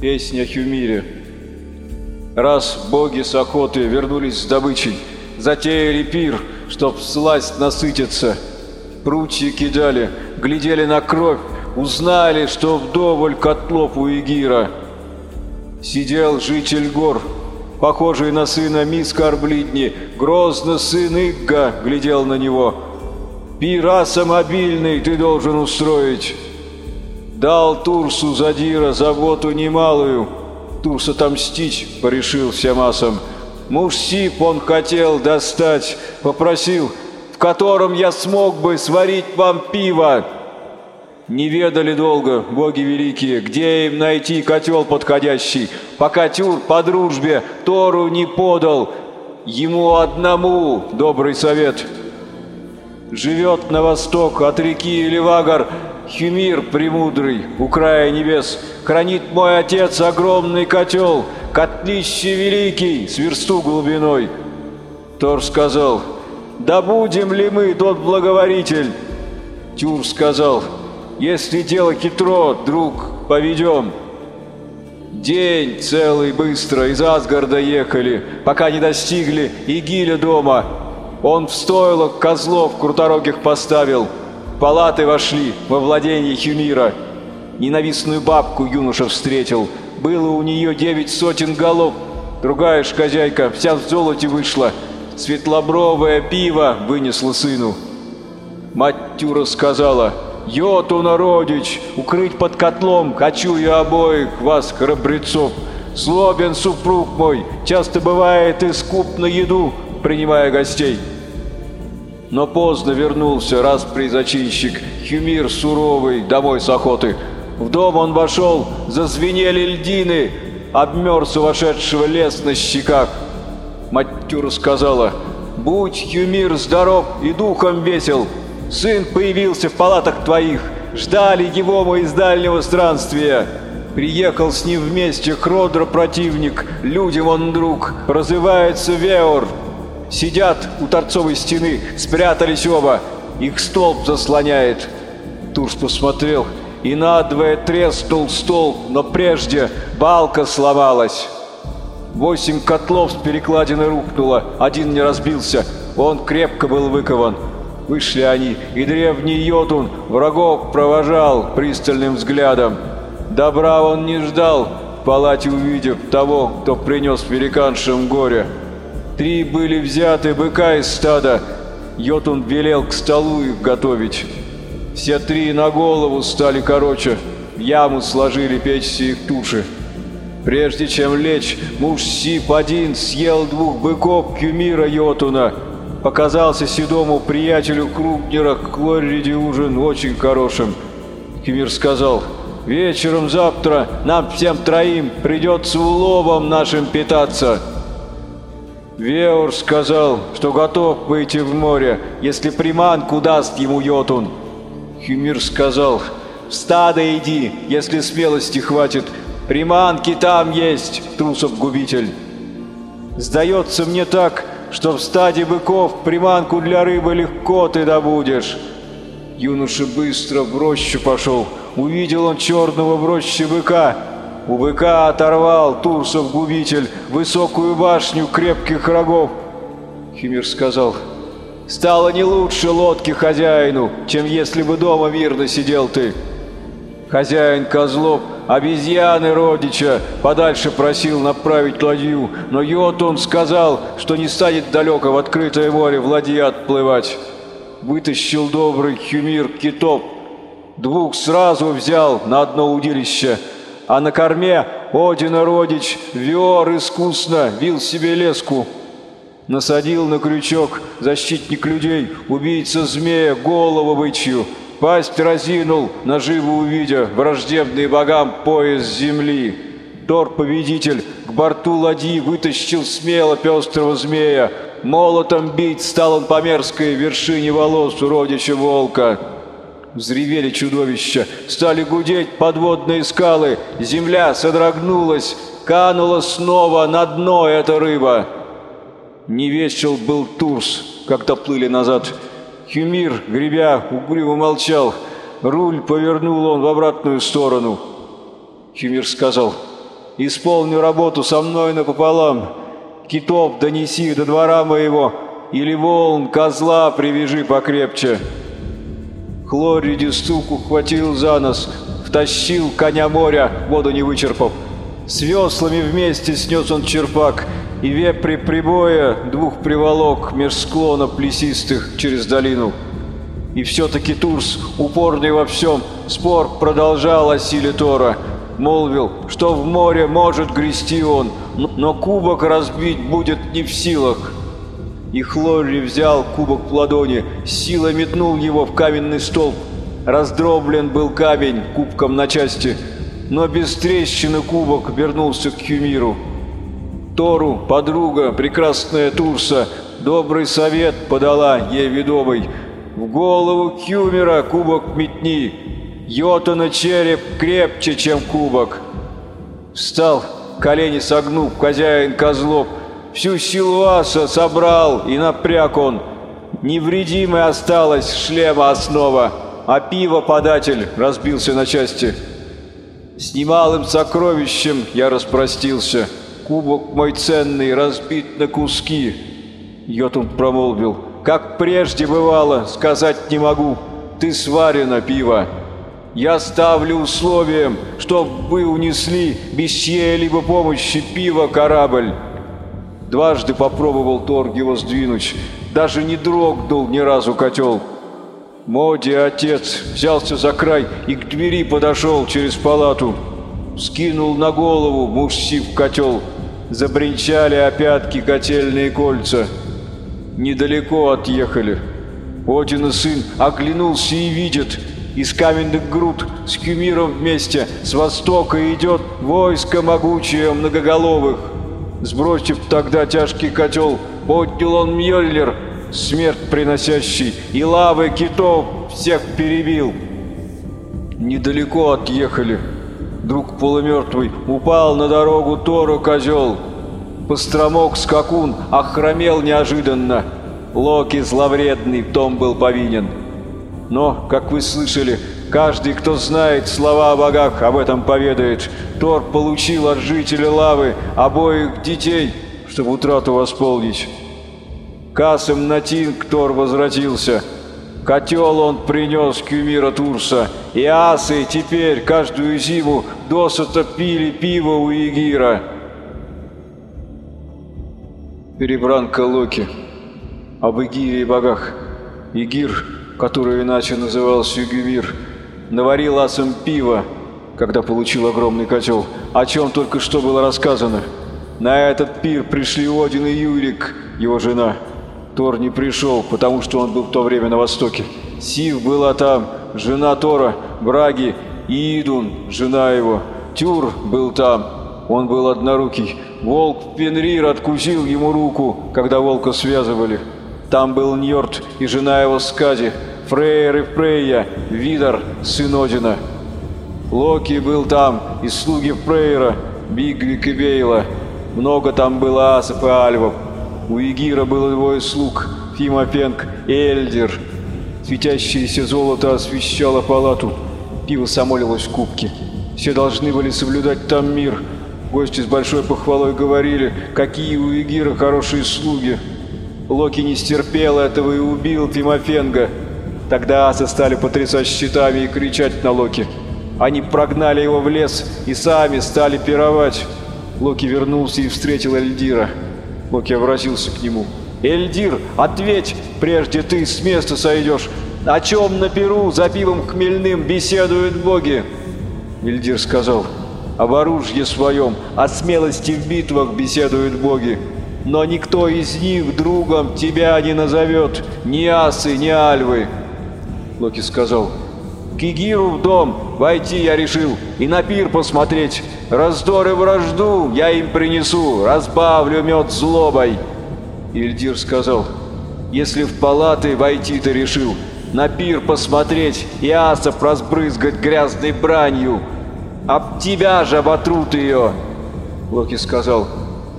Песня Хюмире. Раз боги с охоты вернулись с добычей, затеяли пир, чтоб сласть насытиться. Прутья кидали, глядели на кровь, узнали, что вдоволь котлов у Игира. Сидел житель гор, похожий на сына Миска Арблидни, грозно сын Игга глядел на него. «Пира самобильный ты должен устроить». Дал Турсу Задира заботу немалую. Турс отомстить порешил всем асам. Муж Сип он хотел достать, попросил, в котором я смог бы сварить вам пиво. Не ведали долго, боги великие, где им найти котел подходящий, пока Тюр по дружбе Тору не подал. Ему одному добрый совет. Живет на восток от реки Левагар Хюмир премудрый, у края небес, Хранит мой отец огромный котел, Котлище великий, с версту глубиной. Тор сказал, да будем ли мы тот благоволитель? Тюр сказал, если дело хитро, друг, поведем. День целый быстро из Асгарда ехали, пока не достигли Игиля дома. Он в стойло козлов круторогих поставил. Палаты вошли во владение Хюмира. Ненавистную бабку юноша встретил. Было у нее девять сотен голов. Другая ж хозяйка вся в золоте вышла. Светлобровое пиво вынесла сыну. Мать Тюра сказала — Йоту, народич, укрыть под котлом, хочу я обоих вас, храбрецов. Злобен супруг мой, часто бывает и скуп на еду, принимая гостей. Но поздно вернулся раз призачинщик, Хюмир суровый, домой с охоты. В дом он вошел, зазвенели льдины, обмерз у вошедшего лес на щеках. Мать Тюра сказала, «Будь, Хюмир, здоров и духом весел, Сын появился в палатах твоих, ждали его мы из дальнего странствия. Приехал с ним вместе Хродро противник, людям он друг, прозывается Веор. Сидят у торцовой стены, спрятались оба, их столб заслоняет. Турс посмотрел, и надвое треснул столб, но прежде балка сломалась. Восемь котлов с перекладины рухнуло, один не разбился, он крепко был выкован. Вышли они, и древний Йотун врагов провожал пристальным взглядом. Добра он не ждал, в палате увидев того, кто принес великаншам горе. Три были взяты быка из стада, Йотун велел к столу их готовить. Все три на голову стали короче, в яму сложили печься их туши. Прежде чем лечь, муж Сип один съел двух быков Кюмира Йотуна — показался седому приятелю Крупнера Клориди ужин очень хорошим. Кемир сказал, «Вечером завтра нам всем троим придется уловом нашим питаться». Веор сказал, что готов выйти в море, если приманку даст ему Йотун. Хюмир сказал, «В стадо иди, если смелости хватит. Приманки там есть, трусов-губитель». Сдается мне так, что в стаде быков приманку для рыбы легко ты добудешь. Юноша быстро в рощу пошел. Увидел он черного в роще быка. У быка оторвал Турсов губитель высокую башню крепких рогов. Химир сказал, «Стало не лучше лодки хозяину, чем если бы дома мирно сидел ты». Хозяин Козлов обезьяны родича подальше просил направить ладью, но Йотун сказал, что не станет далеко в открытое море в ладье отплывать. Вытащил добрый Хюмир китов, двух сразу взял на одно удилище, а на корме Одина родич Виор искусно вил себе леску. Насадил на крючок защитник людей, убийца змея, голову бычью — Пасть разинул, наживо увидя враждебный богам пояс земли. Тор-победитель к борту ладьи вытащил смело пестрого змея. Молотом бить стал он по мерзкой вершине волос уродича волка. Взревели чудовища, стали гудеть подводные скалы, земля содрогнулась, канула снова на дно эта рыба. Не весел был Турс, когда плыли назад, Хюмир, гребя, угрюмо молчал. Руль повернул он в обратную сторону. Хюмир сказал, исполни работу со мной напополам. Китов донеси до двора моего, или волн козла привяжи покрепче». Хлориди стук ухватил за нос, втащил коня моря, воду не вычерпав. С веслами вместе снес он черпак, и вепри прибоя двух приволок меж склонов плесистых через долину. И все-таки Турс, упорный во всем, спор продолжал о силе Тора. Молвил, что в море может грести он, но кубок разбить будет не в силах. И Хлорри взял кубок в ладони, силой метнул его в каменный столб. Раздроблен был камень кубком на части, но без трещины кубок вернулся к Хюмиру. Тору, подруга, прекрасная Турса, добрый совет подала ей ведомый – в голову Кюмера кубок метни. Йотана череп крепче, чем кубок. Встал, колени согнув, хозяин козлов. Всю силу аса собрал и напряг он. Невредимой осталась шлема основа, а пиво податель разбился на части. С немалым сокровищем я распростился. Кубок мой ценный разбит на куски. Йотун промолвил — как прежде бывало, сказать не могу. Ты сварено, пиво. Я ставлю условием, чтоб вы унесли без чьей-либо помощи пиво корабль. Дважды попробовал Торг его сдвинуть. Даже не дрогнул ни разу котел. Моди отец взялся за край и к двери подошел через палату. Скинул на голову мужси в котел. Забринчали опятки котельные кольца недалеко отъехали. Один и сын оглянулся и видит, из каменных груд с Кюмиром вместе с востока идет войско могучее многоголовых. Сбросив тогда тяжкий котел, поднял он Мьёльнир, смерть приносящий, и лавы китов всех перебил. Недалеко отъехали. Друг полумертвый упал на дорогу Тору козел — Постромок скакун охромел неожиданно. Локи зловредный в том был повинен. Но, как вы слышали, каждый, кто знает слова о богах, об этом поведает. Тор получил от жителя лавы обоих детей, чтобы утрату восполнить. Касом на Тинг Тор возвратился. Котел он принес Кюмира Турса, и асы теперь каждую зиму досыта пили пиво у Егира. Перебранка Локи. Об Игире и богах. Игир, который иначе назывался Югимир, наварил асом пива, когда получил огромный котел, о чем только что было рассказано. На этот пир пришли Один и Юрик, его жена. Тор не пришел, потому что он был в то время на востоке. Сив была там, жена Тора, Браги, и Идун, жена его. Тюр был там, он был однорукий. Волк Пенрир откусил ему руку, когда волка связывали. Там был Ньорд и жена его Скади, Фрейер и Фрейя, Видар, сын Одина. Локи был там, и слуги Фрейера, Бигвик и Бейла. Много там было асов и альвов. У Егира было двое слуг, Фимофенг и Эльдер. Светящееся золото освещало палату. Пиво самолилось в кубке. Все должны были соблюдать там мир — Гости с большой похвалой говорили, какие у Егира хорошие слуги. Локи не стерпел этого и убил Тимофенга. Тогда асы стали потрясать щитами и кричать на Локи. Они прогнали его в лес и сами стали пировать. Локи вернулся и встретил Эльдира. Локи обратился к нему. «Эльдир, ответь, прежде ты с места сойдешь. О чем на перу за пивом хмельным беседуют боги?» Эльдир сказал, об оружии своем, о смелости в битвах беседуют боги. Но никто из них другом тебя не назовет, ни асы, ни альвы. Локи сказал, к Игиру в дом войти я решил и на пир посмотреть. Раздор и вражду я им принесу, разбавлю мед злобой. Ильдир сказал, если в палаты войти ты решил, на пир посмотреть и асов разбрызгать грязной бранью, об тебя же оботрут ее!» Локи сказал,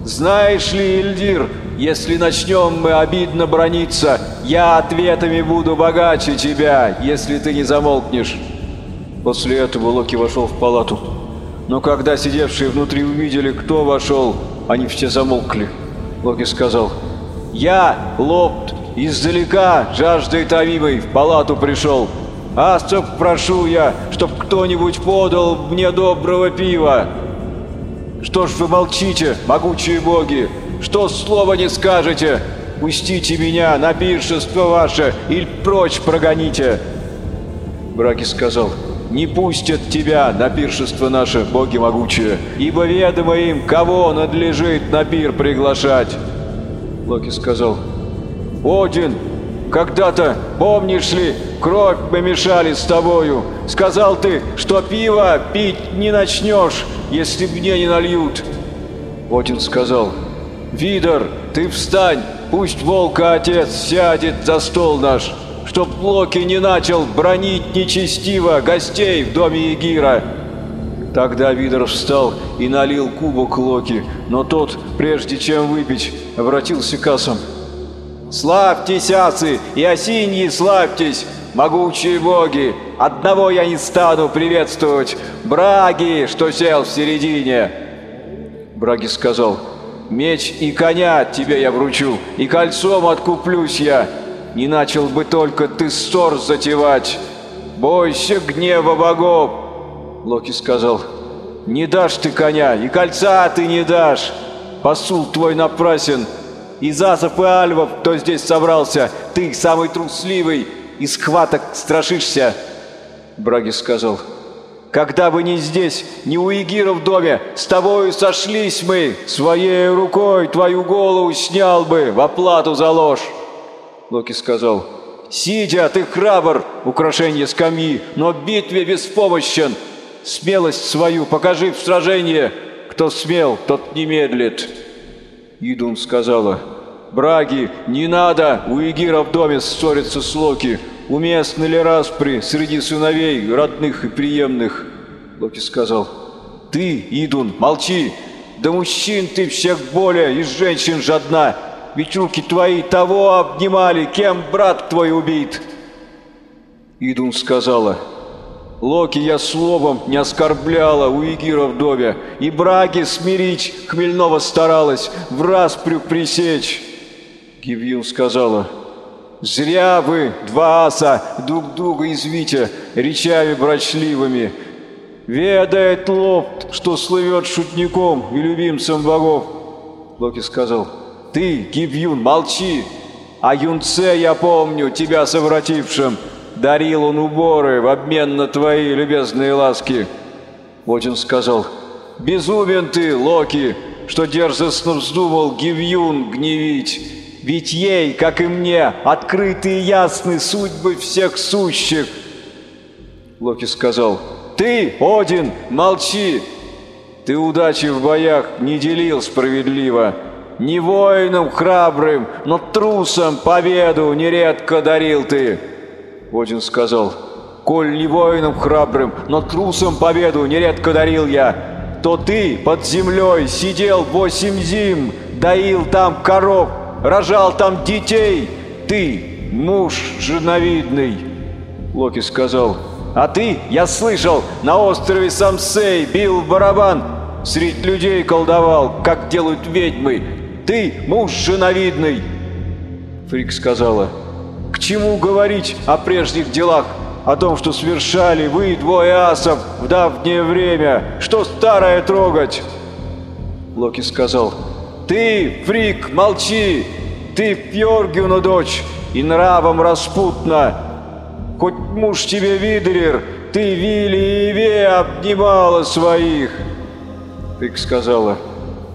«Знаешь ли, Ильдир, если начнем мы обидно брониться, я ответами буду богаче тебя, если ты не замолкнешь». После этого Локи вошел в палату. Но когда сидевшие внутри увидели, кто вошел, они все замолкли. Локи сказал, «Я, Лопт, издалека, жаждой томимой, в палату пришел. Астов прошу я, чтоб кто-нибудь подал мне доброго пива. Что ж вы молчите, могучие боги? Что слова не скажете? Пустите меня на пиршество ваше или прочь прогоните!» Браки сказал, «Не пустят тебя на пиршество наше, боги могучие, ибо ведомо им, кого надлежит на пир приглашать!» Локи сказал, «Один, когда-то, помнишь ли, кровь мы с тобою. Сказал ты, что пиво пить не начнешь, если мне не нальют. Один сказал, Видор, ты встань, пусть волка отец сядет за стол наш, чтоб Локи не начал бронить нечестиво гостей в доме Егира. Тогда Видор встал и налил кубок Локи, но тот, прежде чем выпить, обратился к асам. «Славьтесь, асы, и осиньи славьтесь, могучие боги! Одного я не стану приветствовать, Браги, что сел в середине!» Браги сказал, «Меч и коня тебе я вручу, и кольцом откуплюсь я. Не начал бы только ты ссор затевать. Бойся гнева богов!» Локи сказал, «Не дашь ты коня, и кольца ты не дашь. Посул твой напрасен, из асов и альвов, кто здесь собрался, ты самый трусливый, и схваток страшишься. Браги сказал, когда бы не здесь, не у Егира в доме, с тобою сошлись мы, своей рукой твою голову снял бы в оплату за ложь. Локи сказал, сидя, ты храбр, украшение скамьи, но в битве беспомощен. Смелость свою покажи в сражении, кто смел, тот не медлит. Идун сказала, «Браги, не надо у Егира в доме ссориться с Локи. Уместны ли распри среди сыновей, родных и приемных?» Локи сказал, «Ты, Идун, молчи! Да мужчин ты всех более, и женщин жадна! Ведь руки твои того обнимали, кем брат твой убит!» Идун сказала, Локи я словом не оскорбляла у Игира доме, и браги смирить Хмельнова старалась, в распрю пресечь. Гивьюн сказала, «Зря вы, два аса, друг друга извите, речами брачливыми. Ведает лоб, что слывет шутником и любимцем богов». Локи сказал, «Ты, Гивьюн, молчи, а юнце я помню, тебя совратившим». Дарил он уборы в обмен на твои любезные ласки. Один сказал, «Безумен ты, Локи, что дерзостно вздумал Гивьюн гневить, ведь ей, как и мне, открыты и ясны судьбы всех сущих». Локи сказал, «Ты, Один, молчи! Ты удачи в боях не делил справедливо, не воинам храбрым, но трусам победу нередко дарил ты». Один сказал, «Коль не воином храбрым, но трусом победу нередко дарил я, то ты под землей сидел восемь зим, доил там коров, рожал там детей, ты муж женовидный». Локи сказал, «А ты, я слышал, на острове Самсей бил барабан, среди людей колдовал, как делают ведьмы. Ты муж женовидный». Фрик сказала, к чему говорить о прежних делах? О том, что совершали вы, двое асов, в давнее время? Что старое трогать?» Локи сказал, «Ты, Фрик, молчи! Ты Пьоргюна дочь, и нравом распутна! Хоть муж тебе Видерер, ты Вилли и Иве обнимала своих!» Фрик сказала,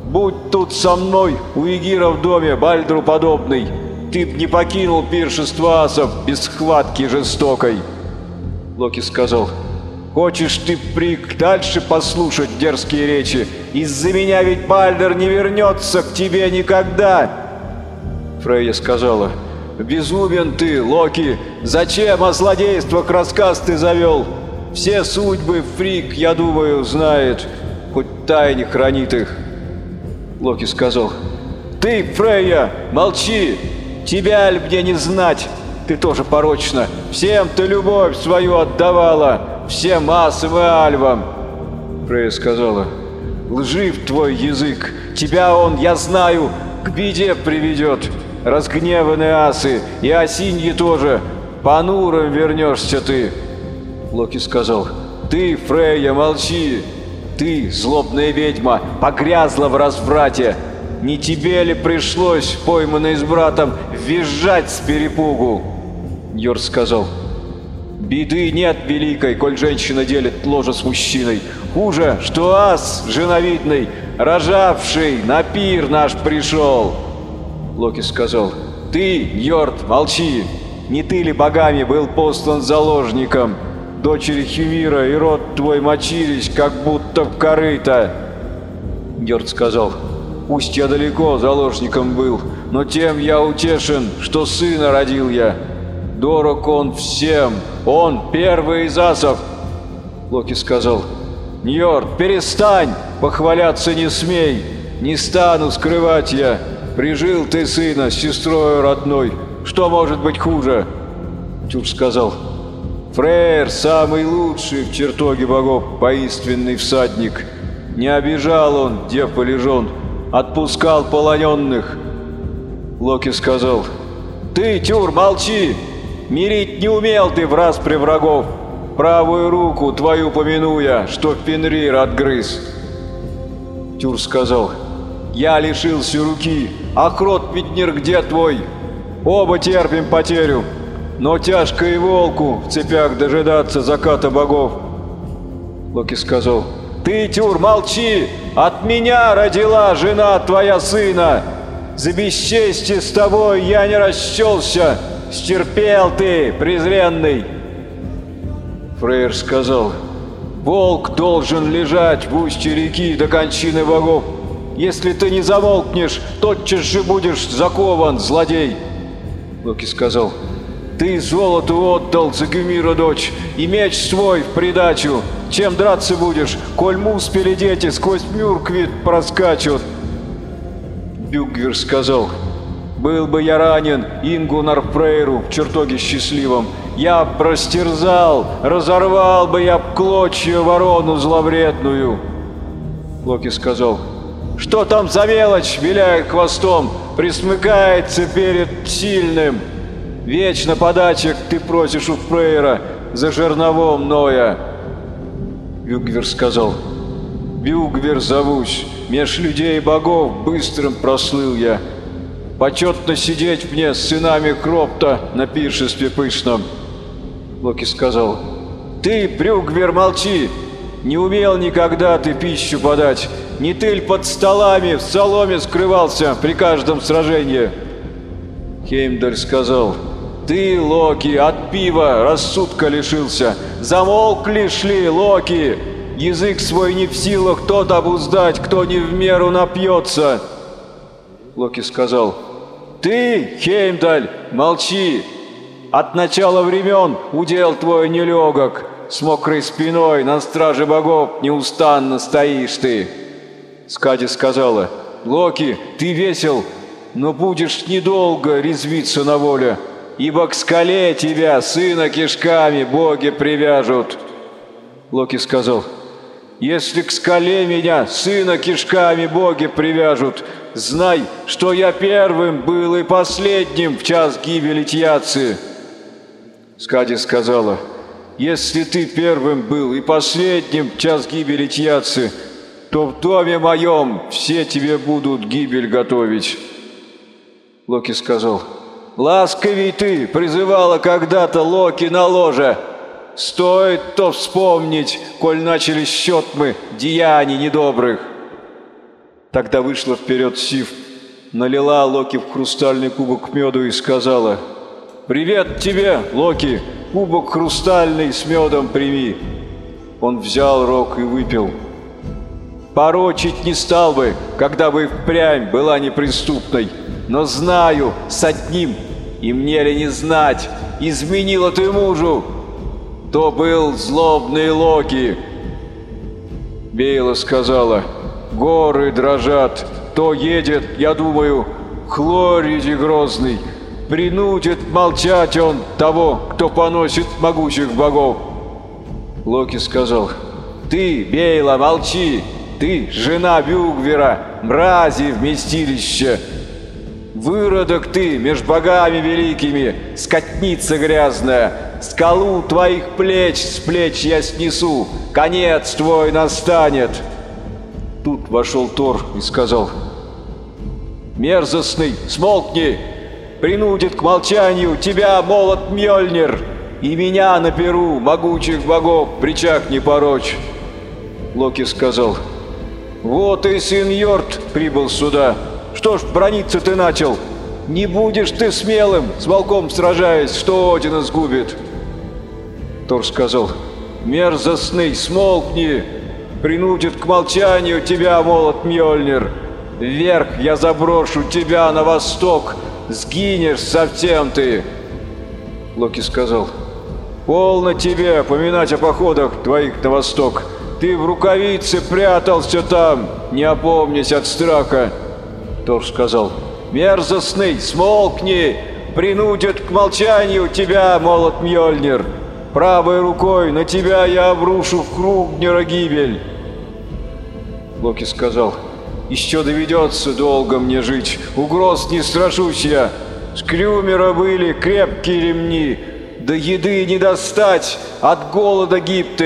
«Будь тут со мной, у Егира в доме, Бальдру подобный!» ты б не покинул пиршество асов без схватки жестокой. Локи сказал, хочешь ты, Прик, дальше послушать дерзкие речи? Из-за меня ведь Бальдер не вернется к тебе никогда. Фрейя сказала, безумен ты, Локи, зачем о злодействах рассказ ты завел? Все судьбы Фрик, я думаю, знает, хоть тайне хранит их. Локи сказал, ты, Фрейя, молчи, Тебя ли мне не знать? Ты тоже порочна. Всем ты любовь свою отдавала, всем асам и альвам. Фрея сказала, «Лжив твой язык, тебя он, я знаю, к беде приведет. Разгневанные асы и осиньи тоже, понурым вернешься ты». Локи сказал, «Ты, Фрейя, молчи! Ты, злобная ведьма, погрязла в разврате! Не тебе ли пришлось, пойманной с братом, визжать с перепугу?» Йорс сказал, «Беды нет великой, коль женщина делит ложе с мужчиной. Хуже, что ас женовидный, рожавший, на пир наш пришел!» Локи сказал, «Ты, Йорд, молчи! Не ты ли богами был послан заложником?» дочери Химира, и род твой мочились, как будто в корыто. Герд сказал, пусть я далеко заложником был, но тем я утешен, что сына родил я. Дорог он всем, он первый из асов. Локи сказал, Ньорд, перестань, похваляться не смей, не стану скрывать я. Прижил ты сына с сестрой родной, что может быть хуже? Тюр сказал, Фрейр самый лучший в чертоге богов, поистинный всадник. Не обижал он, дев полежен, отпускал полоненных. Локи сказал, «Ты, Тюр, молчи! Мирить не умел ты в распре врагов, правую руку твою помянуя, что Фенрир отгрыз». Тюр сказал, «Я лишился руки, а крот Питнер где твой? Оба терпим потерю, но тяжко и волку в цепях дожидаться заката богов. Локи сказал, «Ты, Тюр, молчи! От меня родила жена твоя сына! За бесчестие с тобой я не расчелся! Стерпел ты, презренный!» Фрейр сказал, «Волк должен лежать в устье реки до кончины богов. Если ты не замолкнешь, тотчас же будешь закован, злодей!» Локи сказал, ты золоту отдал за Гюмира дочь, и меч свой в придачу. Чем драться будешь, коль муспели дети сквозь Мюрквит проскачут?» Бюгвер сказал, «Был бы я ранен Ингу Нарфрейру в чертоге счастливом, я простерзал, разорвал бы я клочья ворону зловредную». Локи сказал, «Что там за мелочь, виляет хвостом, присмыкается перед сильным?» Вечно подачек ты просишь у Фрейра за жерновом Ноя. Бюгвер сказал, Бюгвер зовусь, меж людей и богов быстрым прослыл я. Почетно сидеть мне с сынами Кропта на пиршестве пышном. Локи сказал, ты, Брюгвер, молчи, не умел никогда ты пищу подать. Не тыль под столами в соломе скрывался при каждом сражении. Хеймдаль сказал, ты, Локи, от пива рассудка лишился. Замолкли шли, Локи! Язык свой не в силах тот обуздать, кто не в меру напьется. Локи сказал, ты, Хеймдаль, молчи. От начала времен удел твой нелегок. С мокрой спиной на страже богов неустанно стоишь ты. Скади сказала, Локи, ты весел, но будешь недолго резвиться на воле ибо к скале тебя, сына, кишками боги привяжут». Локи сказал, «Если к скале меня, сына, кишками боги привяжут, знай, что я первым был и последним в час гибели Тьяцы». Скади сказала, «Если ты первым был и последним в час гибели Тьяцы, то в доме моем все тебе будут гибель готовить». Локи сказал, Ласковей ты призывала когда-то Локи на ложе. Стоит то вспомнить, коль начали счет мы деяний недобрых. Тогда вышла вперед Сив, налила Локи в хрустальный кубок меду и сказала, «Привет тебе, Локи, кубок хрустальный с медом прими». Он взял рог и выпил. Порочить не стал бы, когда бы впрямь была неприступной, но знаю, с одним, и мне ли не знать, изменила ты мужу, то был злобный Локи. Бейла сказала, горы дрожат, то едет, я думаю, Хлориди грозный, принудит молчать он того, кто поносит могучих богов. Локи сказал, Ты, Бейла, молчи! Ты, жена Бюгвера, мрази вместилище! Выродок ты, меж богами великими, скотница грязная! Скалу твоих плеч с плеч я снесу, конец твой настанет!» Тут вошел Тор и сказал, «Мерзостный, смолкни! Принудит к молчанию тебя молот Мьёльнир, и меня на перу могучих богов причак не порочь!» Локи сказал, «Вот и сын Йорт прибыл сюда. Что ж, брониться ты начал? Не будешь ты смелым, с волком сражаясь, что Одина сгубит!» Тор сказал, «Мерзостный, смолкни! Принудит к молчанию тебя, молот Мьёльнир! Вверх я заброшу тебя на восток, сгинешь совсем ты!» Локи сказал, «Полно тебе поминать о походах твоих на восток. Ты в рукавице прятался там, не опомнясь от страха!» Тор сказал, «Мерзостный, смолкни! Принудит к молчанию тебя, молот Мьёльнир!» Правой рукой на тебя я обрушу в круг гибель. Локи сказал, еще доведется долго мне жить, угроз не страшусь я. С Крюмера были крепкие ремни, до еды не достать, от голода гиб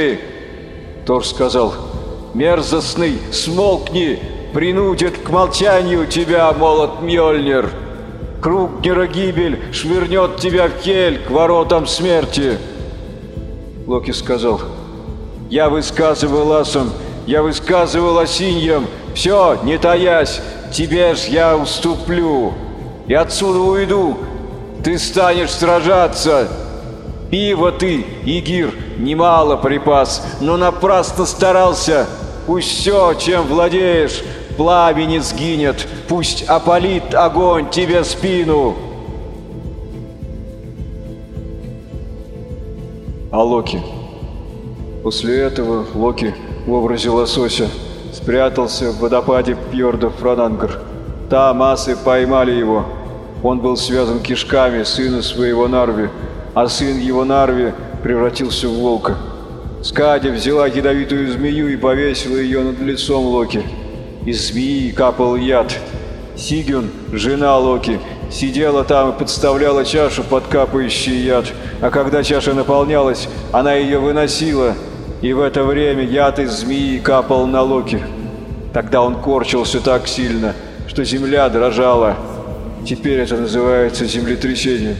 Тор сказал, мерзостный, смолкни, принудит к молчанию тебя, молот Мьёльнир. Круг гибель швырнет тебя в кель к воротам смерти. Локи сказал. «Я высказывал асам, я высказывал осиньям, все, не таясь, тебе ж я уступлю, и отсюда уйду, ты станешь сражаться. Пиво ты, Игир, немало припас, но напрасно старался. Пусть все, чем владеешь, пламени сгинет, пусть опалит огонь тебе спину». а Локи. После этого Локи в образе лосося спрятался в водопаде Пьорда Франангар. Там асы поймали его. Он был связан кишками сына своего Нарви, а сын его Нарви превратился в волка. Скади взяла ядовитую змею и повесила ее над лицом Локи. Из змеи капал яд. Сигюн, жена Локи, сидела там и подставляла чашу под капающий яд, а когда чаша наполнялась, она ее выносила, и в это время яд из змеи капал на Локи. Тогда он корчился так сильно, что земля дрожала. Теперь это называется землетрясением.